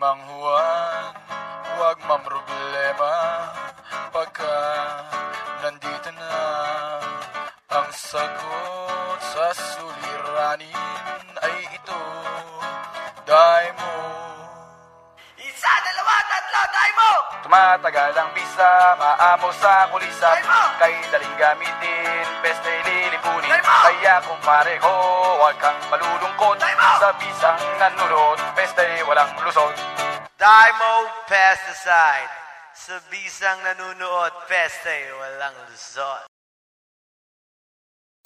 Mang Juan, huwag mamroblema Pagka nandito na Ang sagot sa suliranin ay ito Daimo Isa, dalawa, tatlo, tayo mo! Tumatagal ang bisa, maamo sa mo! Kay daling gamitin, peste lilipunin Ay, mo! Kaya kumpare ko, huwag kang malulungkot mo! Sa bisang nanunod, peste walang lusot Dymo Pesticide. Sa bisang nanunood, peste, walang lusot.